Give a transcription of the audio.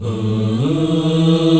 嗯。